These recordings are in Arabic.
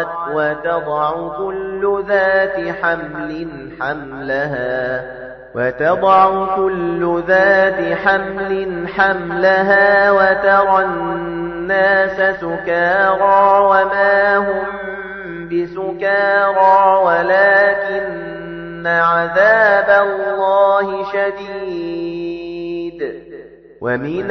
أرضعت وتضع كل ذات حمل حملها وتضع كل ذات حمل حملها وترى الناس سكارى وما هم بسكارى ولكن عذاب الله شديد. ومن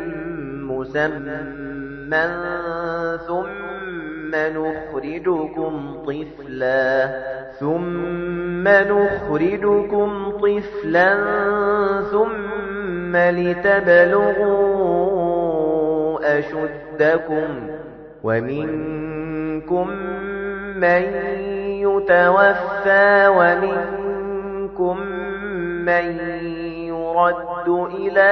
مسمى ثم نخرجكم طفلا ثم نخرجكم طفلا ثم لتبلغوا أشدكم ومنكم من يتوفى ومنكم من يرد إلى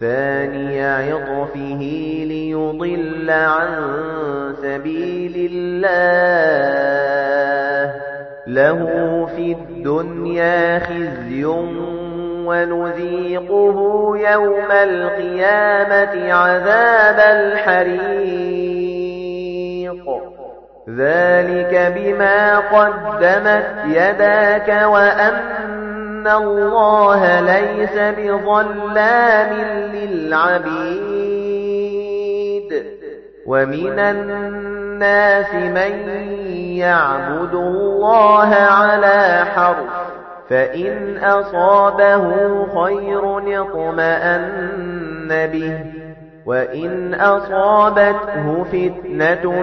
ثاني عطفه ليضل عن سبيل الله. له في الدنيا خزي ونذيقه يوم القيامة عذاب الحريق. ذلك بما قدمت يداك وأن الله ليس بظلام للعبيد ومن الناس من يعبد الله على حرف فإن أصابه خير اطمأن به وَإِنْ أَصَابَتْهُ فِتْنَةٌ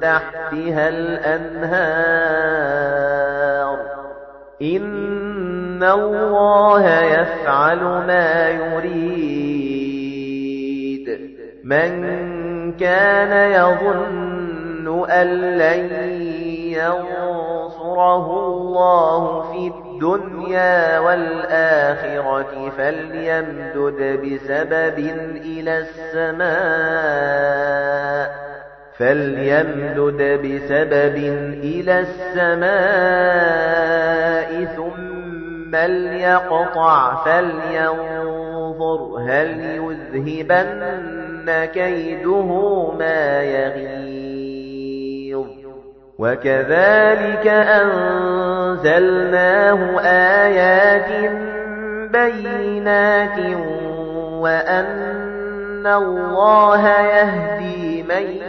تَحْتِهَا الْأَنْهَارُ. إِنَّ اللَّهَ يَفْعَلُ مَا يُرِيدُ. مَن كَانَ يَظُنُّ أَن لَّن يَنصُرَهُ اللَّهُ فِي الدُّنْيَا وَالْآخِرَةِ فَلْيَمْدُدْ بِسَبَبٍ إِلَى السَّمَاءِ. فَلْيَمْدُدْ بِسَبَبٍ إِلَى السَّمَاءِ ثُمَّ لْيَقْطَعْ فَلْيَنظُرْ هَلْ يُذْهِبَنَّ كَيْدُهُ مَا يَغِيظُ وَكَذَلِكَ أَنزَلْنَاهُ آيَاتٍ بَيِّنَاتٍ وَأَنَّ اللَّهَ يَهْدِي مَن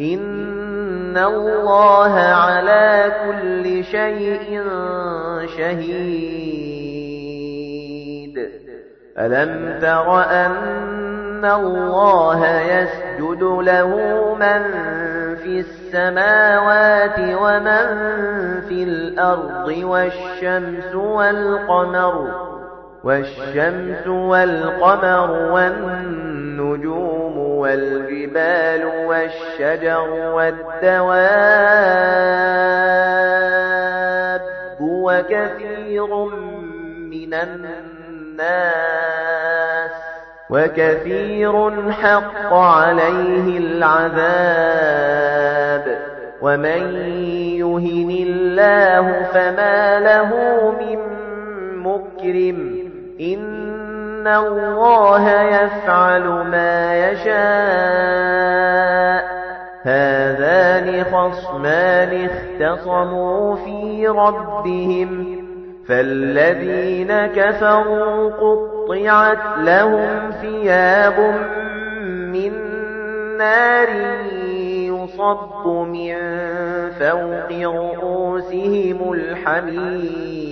إِنَّ اللَّهَ عَلَى كُلِّ شَيْءٍ شَهِيدٌ أَلَمْ تَرَ أَنَّ اللَّهَ يَسْجُدُ لَهُ مَن فِي السَّمَاوَاتِ وَمَن فِي الْأَرْضِ وَالشَّمْسُ وَالْقَمَرُ وَالشَّمْسُ وَالْقَمَرُ وَالنُّجُومُ وَالْجِبَالُ وَالشَّجَرُ وَالدَّوَابُّ وَكَثِيرٌ مِنَ النَّاسِ وَكَثِيرٌ حَقَّ عَلَيْهِ الْعَذَابُ وَمَن يُهِنِ اللَّهُ فَمَا لَهُ مِن مُّكْرِمٍ إِنَّ اللَّهَ يَفْعَلُ مَا يَشَاءُ هَذَانِ خَصْمَانِ اخْتَصَمُوا فِي رَبِّهِمْ فَالَّذِينَ كَفَرُوا قُطِّعَتْ لَهُمْ ثِيَابٌ مِّن نَّارٍ يُصَبُّ مِن فَوْقِ رُءُوسِهِمُ الْحَمِيمُ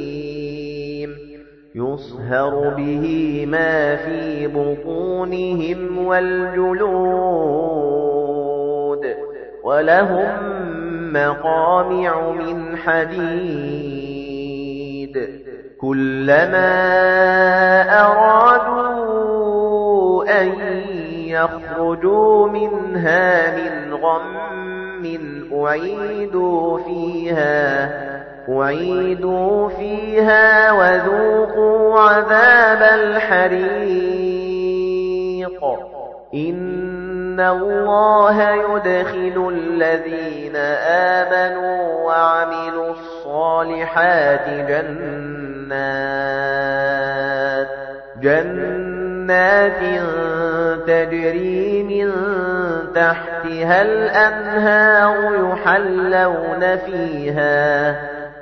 يُصْهَرُ بِهِ مَا فِي بُطُونِهِمْ وَالْجُلُودُ وَلَهُم مَّقَامِعُ مِنْ حَدِيدٍ كُلَّمَا أَرَادُوا أَن يَخْرُجُوا مِنْهَا مِنْ غَمٍّ أُعِيدُوا فِيهَا أُعِيدُوا فِيهَا وَذُوقُوا عَذَابَ الْحَرِيقِ. إِنَّ اللَّهَ يُدْخِلُ الَّذِينَ آمَنُوا وَعَمِلُوا الصَّالِحَاتِ جَنَّاتٍ جَنَّاتٍ تَجْرِي مِن تَحْتِهَا الْأَنْهَارُ يُحَلَّوْنَ فِيهَا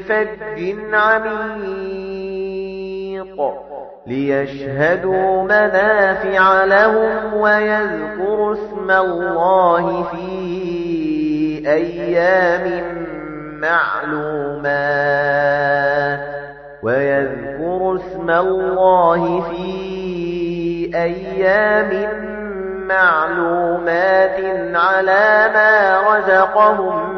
فج عميق ليشهدوا منافع لهم ويذكروا اسم الله في أيام معلومات ويذكروا اسم الله في أيام معلومات على ما رزقهم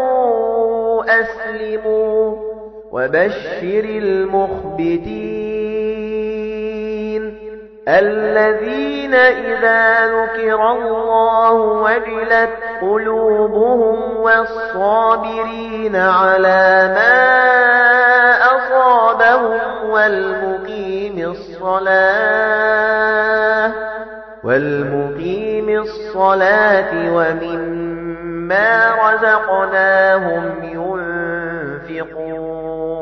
أسلموا وبشر المخبتين الذين إذا ذكر الله وجلت قلوبهم والصابرين على ما أصابهم والمقيم الصلاة والمقيم الصلاة ومما رزقناهم ينفقون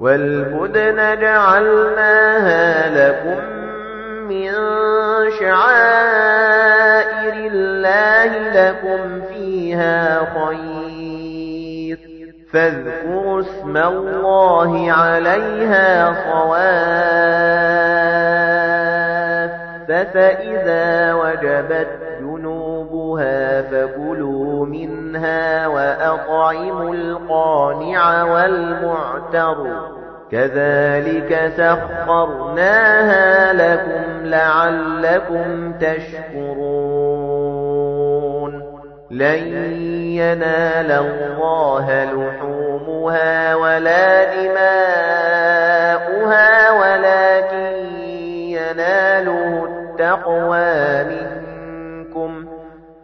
والبدن جعلناها لكم من شعائر الله لكم فيها خير. فاذكروا اسم الله عليها صواف فإذا وجبت جنوبها فكلوا منها وأطعموا القانع والمعتر. كذلك سخرناها لكم لعلكم تشكرون. لن ينال الله لحومها ولا دماؤها ولكن يناله التقوى منكم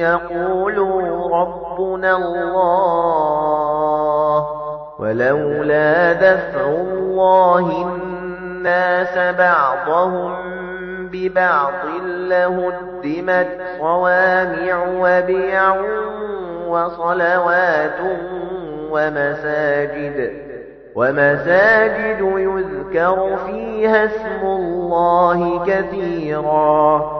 يقولوا ربنا الله ولولا دفع الله الناس بعضهم ببعض لهدمت صوامع وبيع وصلوات ومساجد ومساجد يذكر فيها اسم الله كثيرا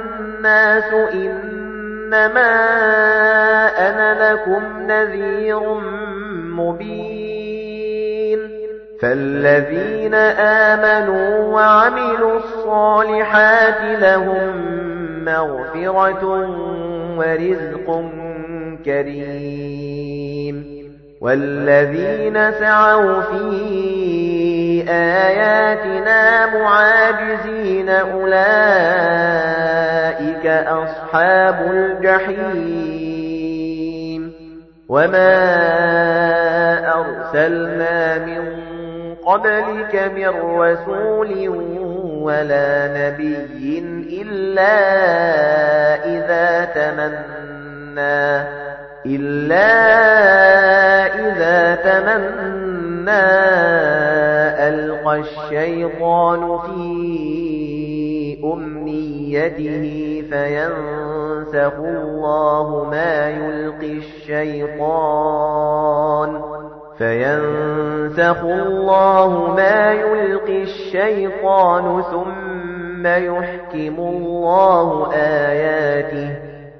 النَّاسُ إِنَّمَا أَنَا لَكُمْ نَذِيرٌ مُبِينٌ. فَالَّذِينَ آمَنُوا وَعَمِلُوا الصَّالِحَاتِ لَهُم مَّغْفِرَةٌ وَرِزْقٌ كَرِيمٌ. وَالَّذِينَ سَعَوْا فِي آيَاتِنَا مُعَاجِزِينَ أُولَئِكَ أَصْحَابُ الْجَحِيمِ وَمَا أَرْسَلْنَا مِن قَبْلِكَ مِن رَّسُولٍ وَلَا نَبِيٍّ إِلَّا إِذَا تَمَنَّى إِلَّا إِذَا تَمَنَّى أَلْقَى الشَّيْطَانُ فِي أُمْنِيَّتِهِ فَيَنسَخُ اللَّهُ مَا يُلْقِي الشَّيْطَانُ فَيَنسَخُ اللَّهُ مَا يُلْقِي الشَّيْطَانُ ثُمَّ يُحْكِمُ اللَّهُ آيَاتِهِ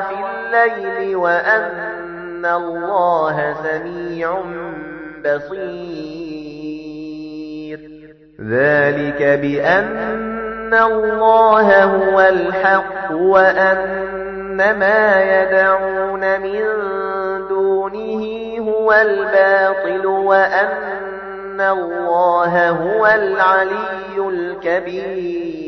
فِي اللَّيْلِ وَأَنَّ اللَّهَ سَمِيعٌ بَصِيرٌ. ذَلِكَ بِأَنَّ اللَّهَ هُوَ الْحَقُّ وَأَنَّ مَا يَدْعُونَ مِن دُونِهِ هُوَ الْبَاطِلُ وَأَنَّ اللَّهَ هُوَ الْعَلِيُّ الْكَبِيرُ.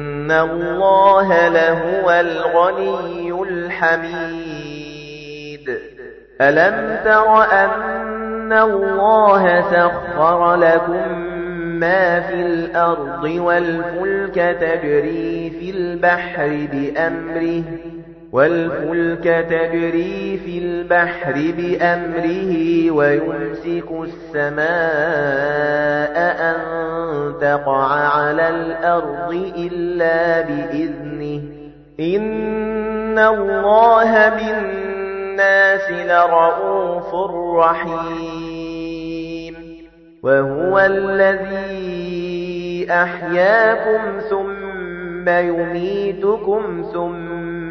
اللَّهَ لَهُوَ الْغَنِيُّ الْحَمِيدُ أَلَمْ تَرَ أَنَّ اللَّهَ سَخَّرَ لَكُم مَّا فِي الْأَرْضِ وَالْفُلْكَ تَجْرِي فِي الْبَحْرِ بِأَمْرِهِ وَالْفُلْكَ تَجْرِي فِي الْبَحْرِ بِأَمْرِهِ وَيُمْسِكُ السَّمَاءَ أَن تَقَعَ عَلَى الْأَرْضِ إِلَّا بِإِذْنِهِ. إِنَّ اللَّهَ بِالنَّاسِ لَرَءُوفٌ رَحِيمٌ. وَهُوَ الَّذِي أَحْيَاكُمْ ثُمَّ يُمِيتُكُمْ ثُمَّ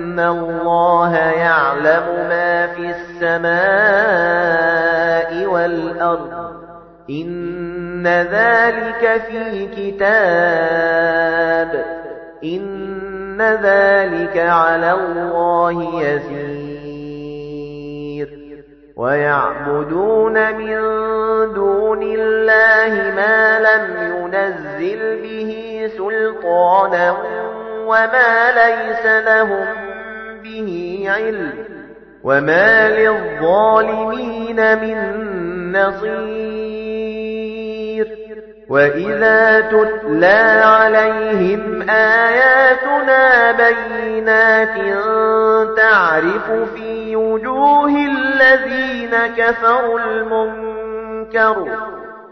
اللَّهَ يَعْلَمُ مَا فِي السَّمَاءِ وَالْأَرْضِ. إِنَّ ذَلِكَ فِي كِتَابٍ. إِنَّ ذَلِكَ عَلَى اللَّهِ يَسِيرٌ. وَيَعْبُدُونَ مِن دُونِ اللَّهِ مَا لَمْ يُنَزِّلْ بِهِ سُلْطَانًا وَمَا لَيْسَ لَهُم عِلْمٌ وَمَا لِلظَّالِمِينَ مِن نَّصِيرٍ وَإِذَا تُتْلَى عَلَيْهِمْ آيَاتُنَا بَيِّنَاتٍ تَعْرِفُ فِي وُجُوهِ الَّذِينَ كَفَرُوا الْمُنكَرَ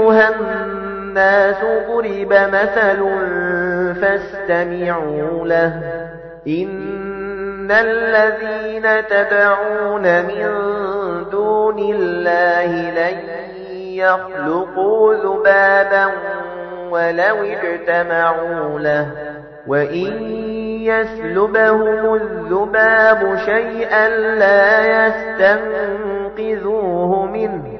أَيُّهَا النَّاسُ ضُرِبَ مَثَلٌ فَاسْتَمِعُوا لَهُ. إِنَّ الَّذِينَ تَدْعُونَ مِن دُونِ اللَّهِ لَن يَخْلُقُوا ذُبَابًا وَلَوِ اجْتَمَعُوا لَهُ. وَإِن يَسْلُبْهُمُ الذُّبَابُ شَيْئًا لَّا يَسْتَنقِذُوهُ مِنْهُ.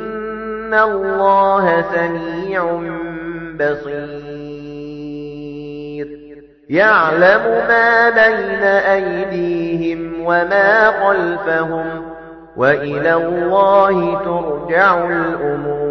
اللَّهَ سَمِيعٌ بَصِيرٌ يَعْلَمُ مَا بَيْنَ أَيْدِيهِمْ وَمَا خَلْفَهُمْ وَإِلَى اللَّهِ تُرْجَعُ الْأُمُورُ